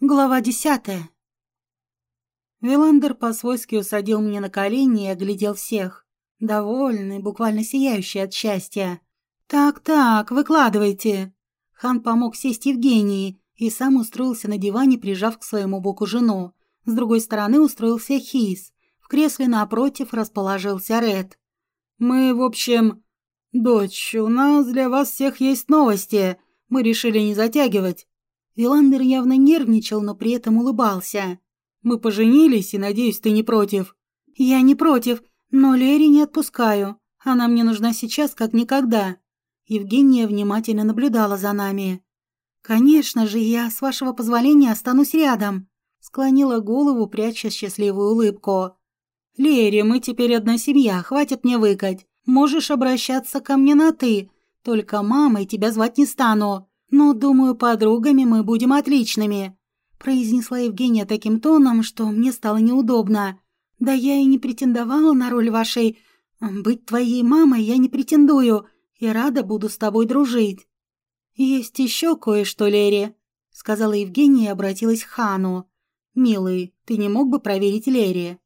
Глава десятая. Виландер по-свойски усадил меня на колени и оглядел всех. Довольный, буквально сияющий от счастья. «Так-так, выкладывайте». Хан помог сесть Евгении и сам устроился на диване, прижав к своему боку жену. С другой стороны устроился Хис. В кресле напротив расположился Ред. «Мы, в общем...» «Дочь, у нас для вас всех есть новости. Мы решили не затягивать. Виландер явно нервничал, но при этом улыбался. «Мы поженились, и, надеюсь, ты не против?» «Я не против, но Лери не отпускаю. Она мне нужна сейчас, как никогда». Евгения внимательно наблюдала за нами. «Конечно же, я, с вашего позволения, останусь рядом», склонила голову, пряча счастливую улыбку. «Лери, мы теперь одна семья, хватит мне выкать. Можешь обращаться ко мне на «ты», только мамой тебя звать не стану. «Но, думаю, подругами мы будем отличными», – произнесла Евгения таким тоном, что мне стало неудобно. «Да я и не претендовала на роль вашей... Быть твоей мамой я не претендую, и рада буду с тобой дружить». «Есть еще кое-что, Лере», – сказала Евгения и обратилась к Хану. «Милый, ты не мог бы проверить Лере?»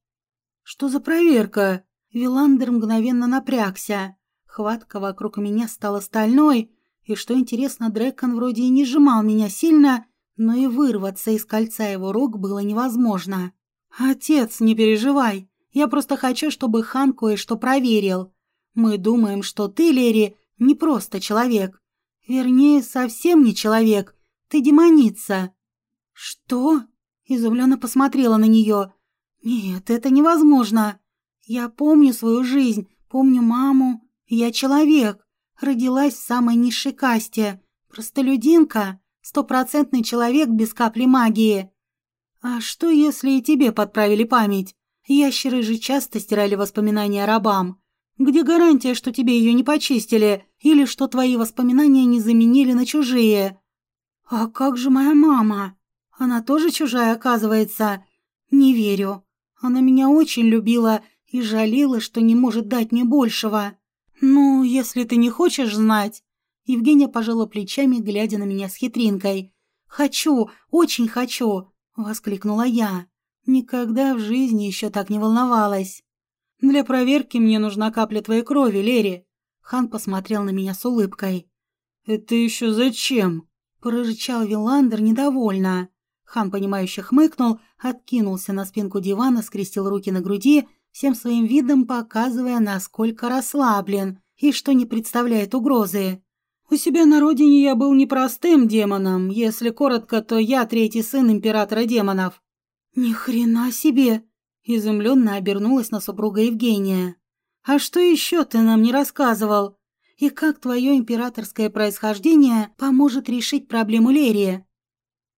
«Что за проверка?» Виландер мгновенно напрягся. Хватка вокруг меня стала стальной, и что интересно, Дрэкон вроде и не сжимал меня сильно, но и вырваться из кольца его рук было невозможно. «Отец, не переживай. Я просто хочу, чтобы хан кое-что проверил. Мы думаем, что ты, Лери, не просто человек. Вернее, совсем не человек. Ты демоница». «Что?» – изумленно посмотрела на нее. «Нет, это невозможно. Я помню свою жизнь, помню маму. Я человек. Родилась в самой низшей касте. Простолюдинка, стопроцентный человек без капли магии. А что, если и тебе подправили память? Ящеры же часто стирали воспоминания рабам. Где гарантия, что тебе ее не почистили, или что твои воспоминания не заменили на чужие? А как же моя мама? Она тоже чужая, оказывается. Не верю. Она меня очень любила и жалела, что не может дать мне большего. «Ну, если ты не хочешь знать...» Евгения пожала плечами, глядя на меня с хитринкой. «Хочу, очень хочу!» — воскликнула я. Никогда в жизни еще так не волновалась. «Для проверки мне нужна капля твоей крови, Лери!» Хан посмотрел на меня с улыбкой. «Это еще зачем?» — прорычал Виландер недовольно. Хан, понимающе хмыкнул, откинулся на спинку дивана, скрестил руки на груди всем своим видом показывая, насколько расслаблен и что не представляет угрозы. У себя на родине я был непростым демоном, если коротко, то я третий сын императора демонов. Ни хрена себе, изумленно обернулась на супруга Евгения. А что еще ты нам не рассказывал? И как твое императорское происхождение поможет решить проблему Лерии?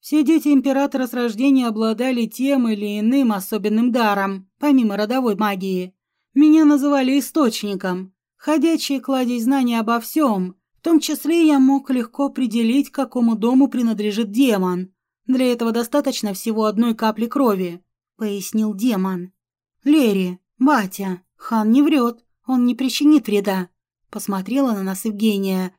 Все дети императора с рождения обладали тем или иным особенным даром, помимо родовой магии. Меня называли источником. Ходячие кладезь знаний обо всем. В том числе я мог легко определить, какому дому принадлежит демон. Для этого достаточно всего одной капли крови, пояснил демон. Лери, батя, хан не врет, он не причинит вреда. Посмотрела на нас Евгения.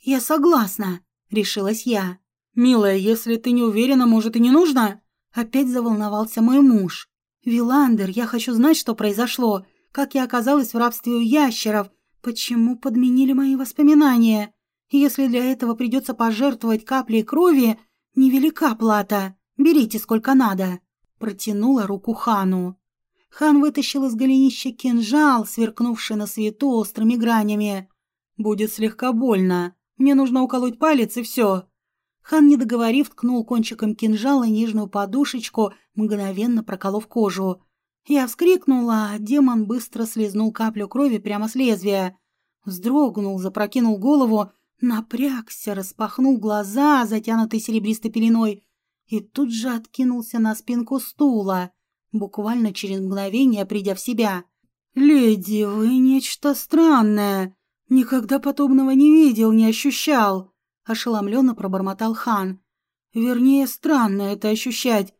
Я согласна, решилась я. «Милая, если ты не уверена, может, и не нужно?» Опять заволновался мой муж. «Виландер, я хочу знать, что произошло. Как я оказалась в рабстве у ящеров. Почему подменили мои воспоминания? Если для этого придется пожертвовать каплей крови, невелика плата. Берите сколько надо». Протянула руку хану. Хан вытащил из голенища кинжал, сверкнувший на свету острыми гранями. «Будет слегка больно. Мне нужно уколоть палец, и все. Хан, не договорив, ткнул кончиком кинжала нежную подушечку, мгновенно проколов кожу. Я вскрикнула, а демон быстро слезнул каплю крови прямо с лезвия. Вздрогнул, запрокинул голову, напрягся, распахнул глаза, затянутые серебристой пеленой, и тут же откинулся на спинку стула, буквально через мгновение придя в себя. «Леди, вы нечто странное. Никогда подобного не видел, не ощущал» ошеломленно пробормотал хан. Вернее, странно это ощущать.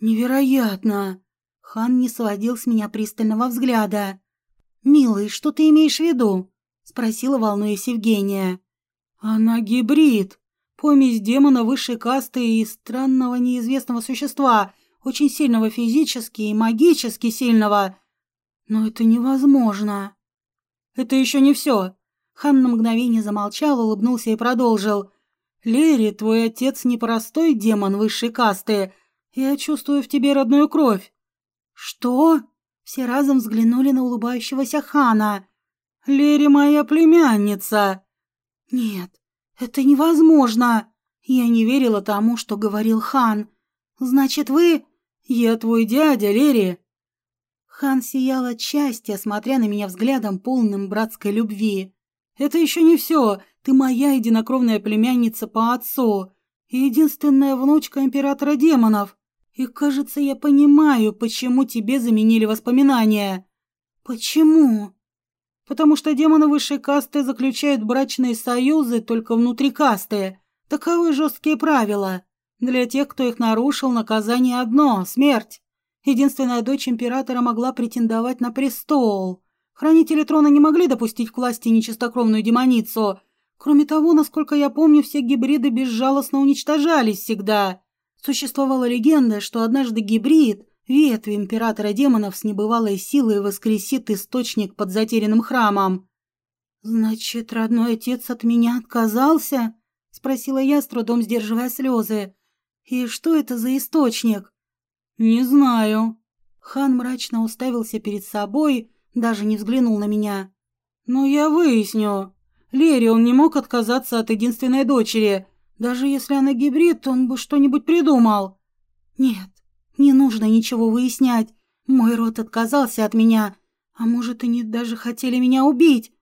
Невероятно. Хан не сводил с меня пристального взгляда. «Милый, что ты имеешь в виду?» — спросила, волнуясь Евгения. «Она гибрид. Помесь демона высшей касты и странного неизвестного существа, очень сильного физически и магически сильного. Но это невозможно. Это еще не все. Хан на мгновение замолчал, улыбнулся и продолжил. «Лерри, твой отец не простой демон высшей касты. Я чувствую в тебе родную кровь». «Что?» Все разом взглянули на улыбающегося Хана. «Лерри моя племянница!» «Нет, это невозможно!» Я не верила тому, что говорил Хан. «Значит, вы...» «Я твой дядя, Лерри!» Хан сиял от счастья, смотря на меня взглядом, полным братской любви. «Это еще не все. Ты моя единокровная племянница по отцу и единственная внучка императора демонов. И, кажется, я понимаю, почему тебе заменили воспоминания». «Почему?» потому что демоны высшей касты заключают брачные союзы только внутри касты. Таковы жесткие правила. Для тех, кто их нарушил, наказание одно – смерть. Единственная дочь императора могла претендовать на престол. Хранители трона не могли допустить к власти нечистокровную демоницу. Кроме того, насколько я помню, все гибриды безжалостно уничтожались всегда. Существовала легенда, что однажды гибрид – Ветвь императора демонов с небывалой силой воскресит источник под затерянным храмом. «Значит, родной отец от меня отказался?» — спросила я, с трудом сдерживая слезы. «И что это за источник?» «Не знаю». Хан мрачно уставился перед собой, даже не взглянул на меня. «Но я выясню. Лере он не мог отказаться от единственной дочери. Даже если она гибрид, он бы что-нибудь придумал». «Нет, не нужно ничего выяснять. Мой род отказался от меня. А может, они даже хотели меня убить.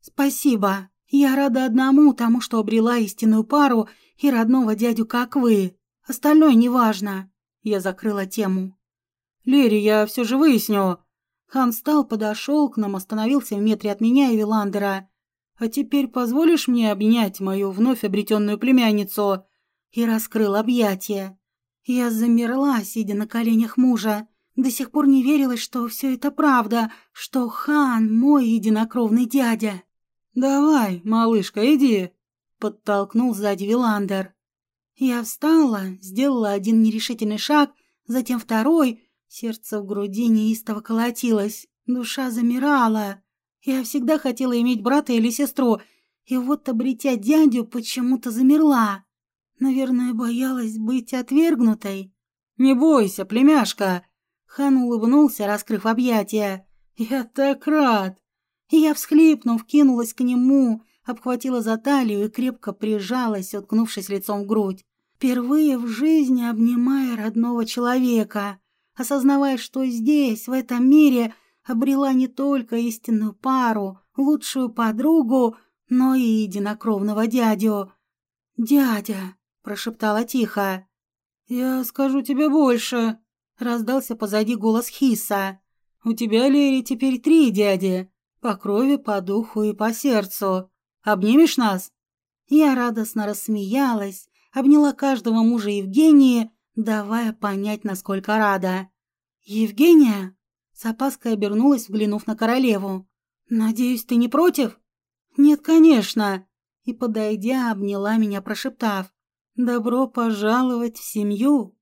Спасибо. Я рада одному тому, что обрела истинную пару и родного дядю, как вы. Остальное неважно. Я закрыла тему. Лери, я все же выясню. Хан встал, подошел к нам, остановился в метре от меня и Виландера. А теперь позволишь мне обнять мою вновь обретенную племянницу? И раскрыл объятия. Я замерла, сидя на коленях мужа. До сих пор не верилось, что все это правда, что хан мой единокровный дядя. «Давай, малышка, иди», — подтолкнул сзади Виландер. Я встала, сделала один нерешительный шаг, затем второй. Сердце в груди неистово колотилось, душа замирала. Я всегда хотела иметь брата или сестру, и вот, обретя дядю, почему-то замерла. Наверное, боялась быть отвергнутой. «Не бойся, племяшка!» Хан улыбнулся, раскрыв объятия. «Я так рад!» И я, всхлипнув, кинулась к нему, обхватила за талию и крепко прижалась, уткнувшись лицом в грудь. Впервые в жизни обнимая родного человека, осознавая, что здесь, в этом мире, обрела не только истинную пару, лучшую подругу, но и единокровного дядю. «Дядя!» прошептала тихо. «Я скажу тебе больше», — раздался позади голос Хиса. «У тебя, Лери, теперь три дяди. По крови, по духу и по сердцу. Обнимешь нас?» Я радостно рассмеялась, обняла каждого мужа Евгении, давая понять, насколько рада. «Евгения?» С опаской обернулась, взглянув на королеву. «Надеюсь, ты не против?» «Нет, конечно!» И, подойдя, обняла меня, прошептав. Добро пожаловать в семью.